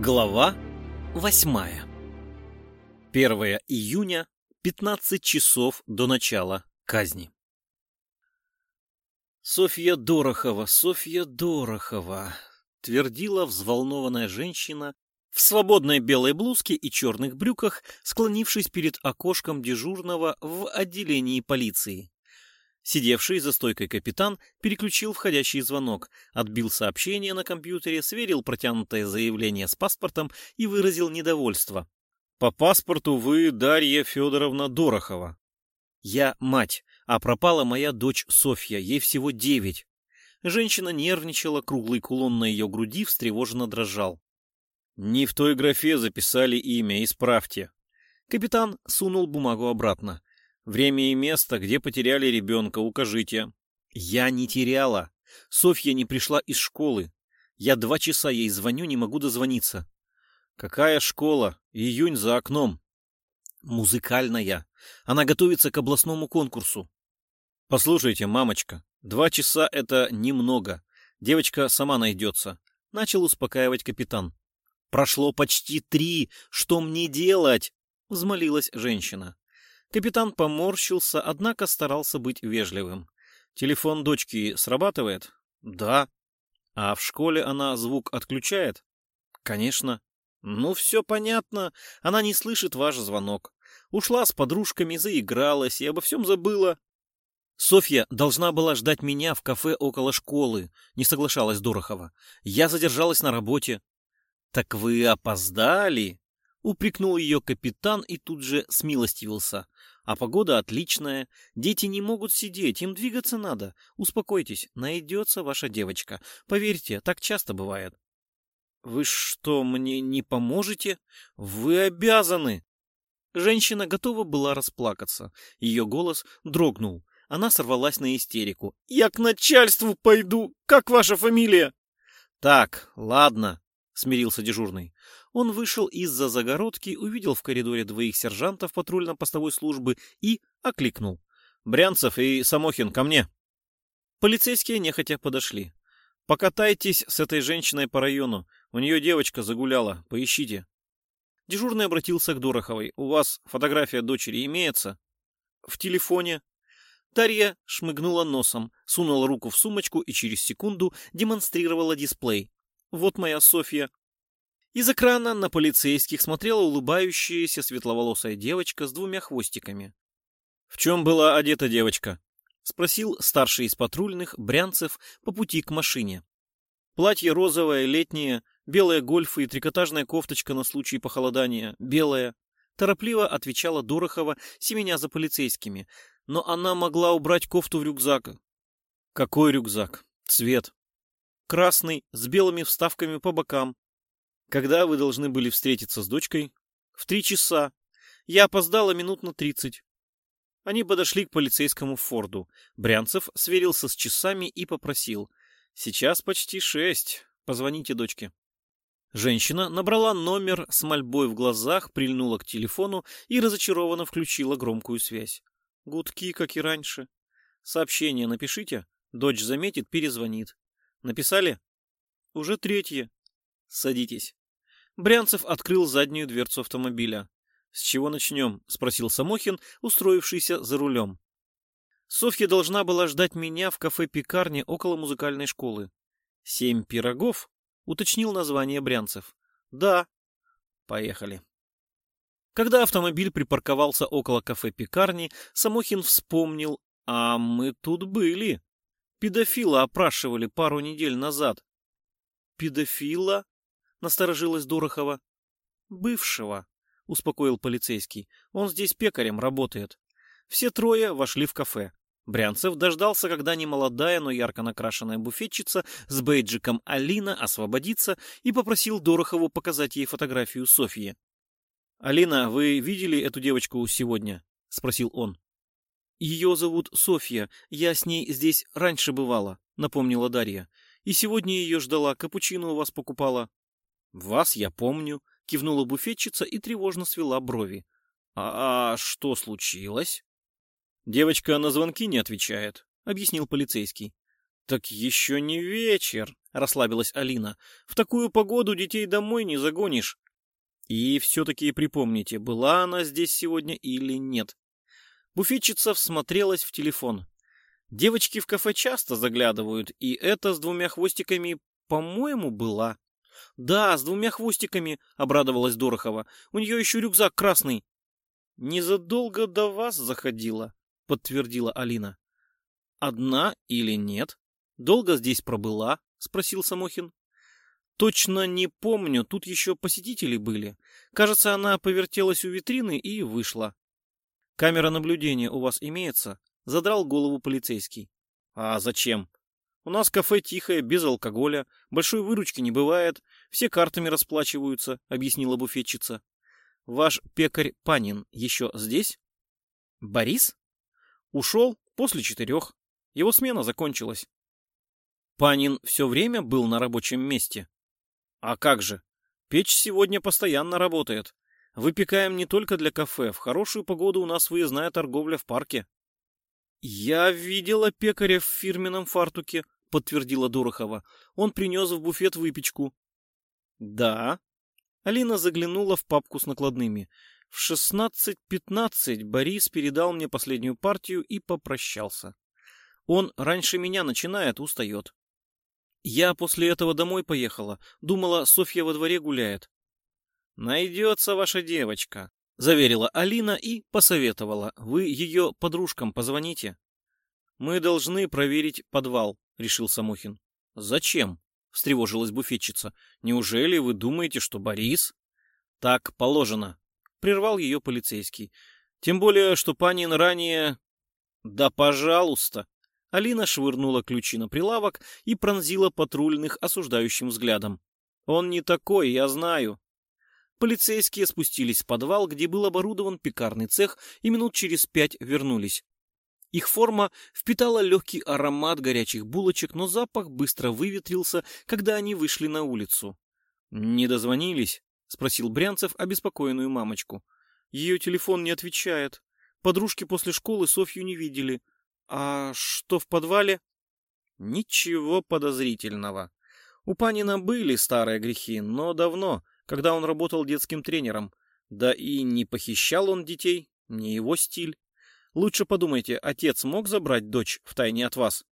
Глава восьмая 1 июня, 15 часов до начала казни. «Софья Дорохова, Софья Дорохова», — твердила взволнованная женщина в свободной белой блузке и черных брюках, склонившись перед окошком дежурного в отделении полиции. Сидевший за стойкой капитан переключил входящий звонок, отбил сообщение на компьютере, сверил протянутое заявление с паспортом и выразил недовольство. «По паспорту вы Дарья Федоровна Дорохова». «Я мать, а пропала моя дочь Софья, ей всего девять». Женщина нервничала, круглый кулон на ее груди встревоженно дрожал. «Не в той графе записали имя, исправьте». Капитан сунул бумагу обратно. Время и место, где потеряли ребенка, укажите. Я не теряла. Софья не пришла из школы. Я два часа ей звоню, не могу дозвониться. Какая школа? Июнь за окном. Музыкальная. Она готовится к областному конкурсу. Послушайте, мамочка, два часа это немного. Девочка сама найдется. Начал успокаивать капитан. Прошло почти три. Что мне делать? Взмолилась женщина. Капитан поморщился, однако старался быть вежливым. Телефон дочки срабатывает? Да. А в школе она звук отключает? Конечно. Ну, все понятно. Она не слышит ваш звонок. Ушла с подружками, заигралась и обо всем забыла. Софья должна была ждать меня в кафе около школы, не соглашалась Дорохова. Я задержалась на работе. Так вы опоздали? Упрекнул ее капитан и тут же смилостивился. А погода отличная, дети не могут сидеть, им двигаться надо. Успокойтесь, найдется ваша девочка. Поверьте, так часто бывает. Вы что, мне не поможете? Вы обязаны. Женщина готова была расплакаться. Ее голос дрогнул. Она сорвалась на истерику. «Я к начальству пойду! Как ваша фамилия?» «Так, ладно», — смирился дежурный. Он вышел из-за загородки, увидел в коридоре двоих сержантов патрульно-постовой службы и окликнул. «Брянцев и Самохин, ко мне!» Полицейские нехотя подошли. «Покатайтесь с этой женщиной по району. У нее девочка загуляла. Поищите». Дежурный обратился к Дороховой. «У вас фотография дочери имеется?» «В телефоне». Тарья шмыгнула носом, сунула руку в сумочку и через секунду демонстрировала дисплей. «Вот моя Софья. Из экрана на полицейских смотрела улыбающаяся светловолосая девочка с двумя хвостиками. «В чем была одета девочка?» — спросил старший из патрульных Брянцев по пути к машине. Платье розовое, летнее, белая гольф и трикотажная кофточка на случай похолодания, белая. Торопливо отвечала Дорохова, семеня за полицейскими, но она могла убрать кофту в рюкзак. Какой рюкзак? Цвет. Красный, с белыми вставками по бокам, когда вы должны были встретиться с дочкой? В три часа. Я опоздала минут на тридцать. Они подошли к полицейскому Форду. Брянцев сверился с часами и попросил. Сейчас почти шесть. Позвоните дочке. Женщина набрала номер с мольбой в глазах, прильнула к телефону и разочарованно включила громкую связь. Гудки, как и раньше. Сообщение напишите. Дочь заметит, перезвонит. Написали? Уже третье. Садитесь. Брянцев открыл заднюю дверцу автомобиля. «С чего начнем?» — спросил Самохин, устроившийся за рулем. Софья должна была ждать меня в кафе-пекарне около музыкальной школы. «Семь пирогов?» — уточнил название Брянцев. «Да». «Поехали». Когда автомобиль припарковался около кафе-пекарни, Самохин вспомнил, а мы тут были. Педофила опрашивали пару недель назад. Педофила? — насторожилась Дорохова. «Бывшего», — успокоил полицейский. «Он здесь пекарем работает». Все трое вошли в кафе. Брянцев дождался, когда немолодая, но ярко накрашенная буфетчица с бейджиком Алина освободится и попросил Дорохову показать ей фотографию Софьи. «Алина, вы видели эту девочку сегодня?» — спросил он. «Ее зовут Софья. Я с ней здесь раньше бывала», — напомнила Дарья. «И сегодня ее ждала, капучино у вас покупала». «Вас я помню», — кивнула буфетчица и тревожно свела брови. «А, -а что случилось?» «Девочка на звонки не отвечает», — объяснил полицейский. «Так еще не вечер», — расслабилась Алина. «В такую погоду детей домой не загонишь». И все-таки припомните, была она здесь сегодня или нет. Буфетчица всмотрелась в телефон. Девочки в кафе часто заглядывают, и это с двумя хвостиками, по-моему, была. Да, с двумя хвостиками, обрадовалась Дорохова. У нее еще рюкзак красный. Незадолго до вас заходила, подтвердила Алина. Одна или нет? Долго здесь пробыла? спросил Самохин. Точно не помню, тут еще посетители были. Кажется, она повертелась у витрины и вышла. Камера наблюдения у вас имеется? Задрал голову полицейский. А зачем? У нас кафе тихое, без алкоголя, большой выручки не бывает, все картами расплачиваются, объяснила буфетчица. Ваш пекарь Панин еще здесь? Борис? Ушел после четырех. Его смена закончилась. Панин все время был на рабочем месте. А как же? Печь сегодня постоянно работает. Выпекаем не только для кафе. В хорошую погоду у нас выездная торговля в парке. Я видела пекаря в фирменном фартуке, подтвердила Дорохова. Он принес в буфет выпечку. Да. Алина заглянула в папку с накладными. В шестнадцать пятнадцать Борис передал мне последнюю партию и попрощался. Он раньше меня начинает, устает. Я после этого домой поехала. Думала, Софья во дворе гуляет. Найдется ваша девочка, заверила Алина и посоветовала. Вы ее подружкам позвоните. Мы должны проверить подвал, решил Самохин. Зачем? встревожилась буфетчица. Неужели вы думаете, что Борис? Так положено, прервал ее полицейский. Тем более, что панин ранее... Да, пожалуйста, Алина швырнула ключи на прилавок и пронзила патрульных осуждающим взглядом. «Он не такой, я знаю». Полицейские спустились в подвал, где был оборудован пекарный цех, и минут через пять вернулись. Их форма впитала легкий аромат горячих булочек, но запах быстро выветрился, когда они вышли на улицу. «Не дозвонились?» — спросил Брянцев обеспокоенную мамочку. «Ее телефон не отвечает. Подружки после школы Софью не видели. А что в подвале? Ничего подозрительного. У Панина были старые грехи, но давно, когда он работал детским тренером. Да и не похищал он детей, не его стиль. Лучше подумайте, отец мог забрать дочь втайне от вас?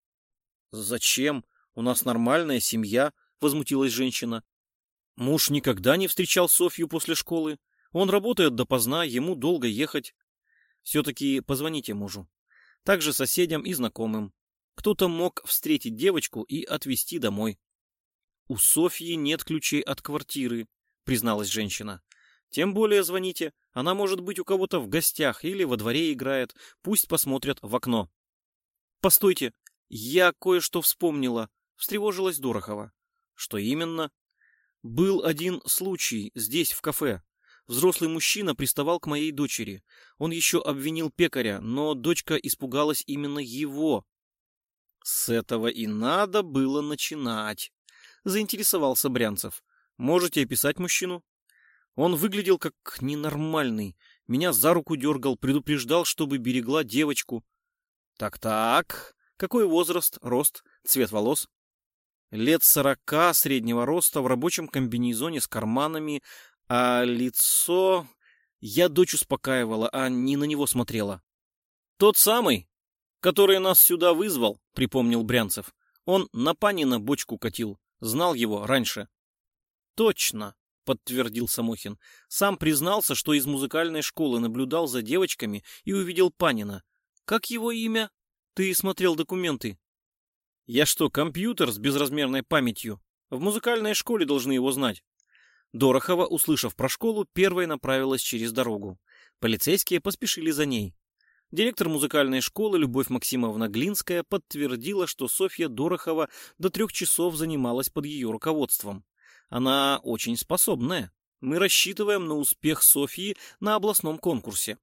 Зачем? У нас нормальная семья, возмутилась женщина. Муж никогда не встречал Софью после школы. Он работает допоздна, ему долго ехать. Все-таки позвоните мужу также соседям и знакомым. Кто-то мог встретить девочку и отвезти домой. «У Софьи нет ключей от квартиры», — призналась женщина. «Тем более звоните. Она может быть у кого-то в гостях или во дворе играет. Пусть посмотрят в окно». «Постойте, я кое-что вспомнила», — встревожилась Дорохова. «Что именно?» «Был один случай здесь, в кафе. Взрослый мужчина приставал к моей дочери. Он еще обвинил пекаря, но дочка испугалась именно его. С этого и надо было начинать. Заинтересовался Брянцев. Можете описать мужчину? Он выглядел как ненормальный. Меня за руку дергал, предупреждал, чтобы берегла девочку. Так-так. Какой возраст, рост, цвет волос? Лет сорока, среднего роста, в рабочем комбинезоне с карманами, а лицо... Я дочь успокаивала, а не на него смотрела. «Тот самый, который нас сюда вызвал», — припомнил Брянцев. «Он на Панина бочку катил. Знал его раньше». «Точно», — подтвердил Самохин. «Сам признался, что из музыкальной школы наблюдал за девочками и увидел Панина. Как его имя? Ты смотрел документы?» «Я что, компьютер с безразмерной памятью? В музыкальной школе должны его знать». Дорохова, услышав про школу, первой направилась через дорогу. Полицейские поспешили за ней. Директор музыкальной школы Любовь Максимовна Глинская подтвердила, что Софья Дорохова до трех часов занималась под ее руководством. Она очень способная. Мы рассчитываем на успех Софьи на областном конкурсе.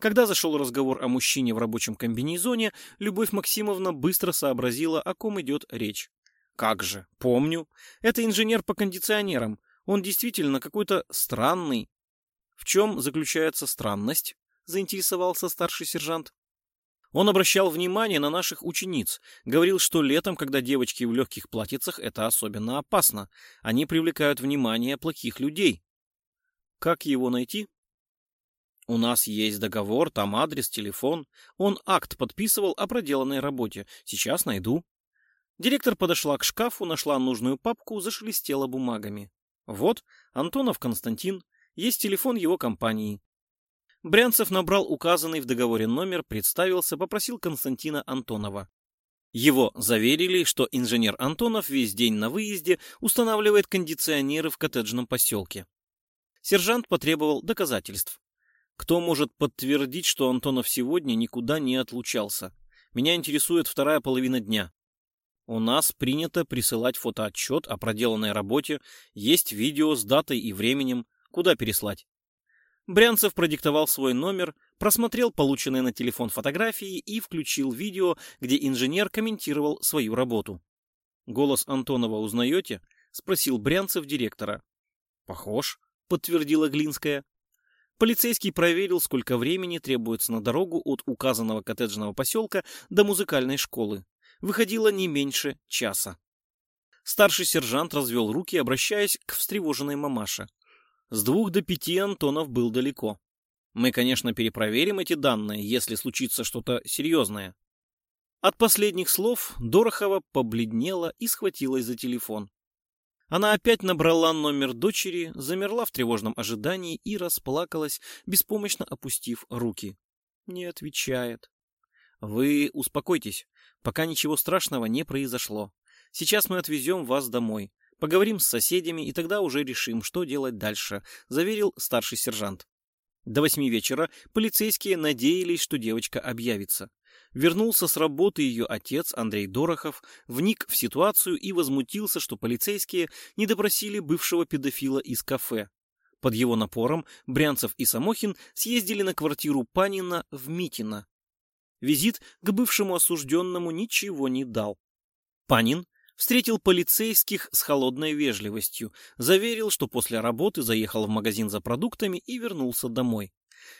Когда зашел разговор о мужчине в рабочем комбинезоне, Любовь Максимовна быстро сообразила, о ком идет речь. Как же, помню. Это инженер по кондиционерам. Он действительно какой-то странный. В чем заключается странность? Заинтересовался старший сержант. Он обращал внимание на наших учениц, говорил, что летом, когда девочки в легких платьицах, это особенно опасно. Они привлекают внимание плохих людей. Как его найти? У нас есть договор, там адрес, телефон. Он акт подписывал о проделанной работе. Сейчас найду. Директор подошла к шкафу, нашла нужную папку, зашелестела бумагами. Вот, Антонов Константин, есть телефон его компании. Брянцев набрал указанный в договоре номер, представился, попросил Константина Антонова. Его заверили, что инженер Антонов весь день на выезде устанавливает кондиционеры в коттеджном поселке. Сержант потребовал доказательств. Кто может подтвердить, что Антонов сегодня никуда не отлучался? Меня интересует вторая половина дня. У нас принято присылать фотоотчет о проделанной работе, есть видео с датой и временем, куда переслать. Брянцев продиктовал свой номер, просмотрел полученные на телефон фотографии и включил видео, где инженер комментировал свою работу. «Голос Антонова узнаете?» — спросил Брянцев директора. «Похож», — подтвердила Глинская. Полицейский проверил, сколько времени требуется на дорогу от указанного коттеджного поселка до музыкальной школы. Выходило не меньше часа. Старший сержант развел руки, обращаясь к встревоженной мамаше. С двух до пяти Антонов был далеко. Мы, конечно, перепроверим эти данные, если случится что-то серьезное. От последних слов Дорохова побледнела и схватилась за телефон. Она опять набрала номер дочери, замерла в тревожном ожидании и расплакалась, беспомощно опустив руки. Не отвечает. Вы успокойтесь, пока ничего страшного не произошло. Сейчас мы отвезем вас домой. Поговорим с соседями, и тогда уже решим, что делать дальше, заверил старший сержант. До восьми вечера полицейские надеялись, что девочка объявится. Вернулся с работы ее отец Андрей Дорохов, вник в ситуацию и возмутился, что полицейские не допросили бывшего педофила из кафе. Под его напором Брянцев и Самохин съездили на квартиру Панина в Митино. Визит к бывшему осужденному ничего не дал. Панин встретил полицейских с холодной вежливостью, заверил, что после работы заехал в магазин за продуктами и вернулся домой.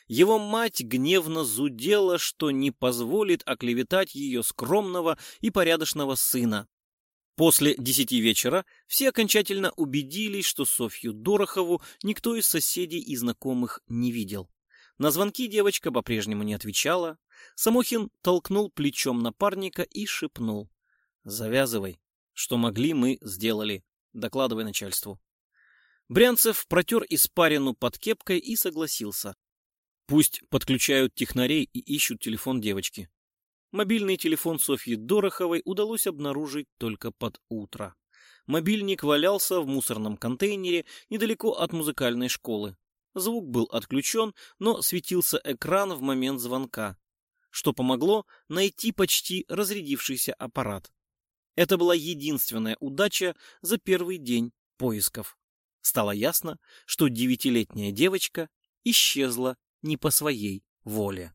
Его мать гневно зудела, что не позволит оклеветать ее скромного и порядочного сына. После десяти вечера все окончательно убедились, что Софью Дорохову никто из соседей и знакомых не видел. На звонки девочка по-прежнему не отвечала. Самохин толкнул плечом напарника и шепнул. «Завязывай. Что могли, мы сделали. Докладывай начальству». Брянцев протер испарину под кепкой и согласился. Пусть подключают технарей и ищут телефон девочки. Мобильный телефон Софьи Дороховой удалось обнаружить только под утро. Мобильник валялся в мусорном контейнере недалеко от музыкальной школы. Звук был отключен, но светился экран в момент звонка, что помогло найти почти разрядившийся аппарат. Это была единственная удача за первый день поисков. Стало ясно, что девятилетняя девочка исчезла не по своей воле.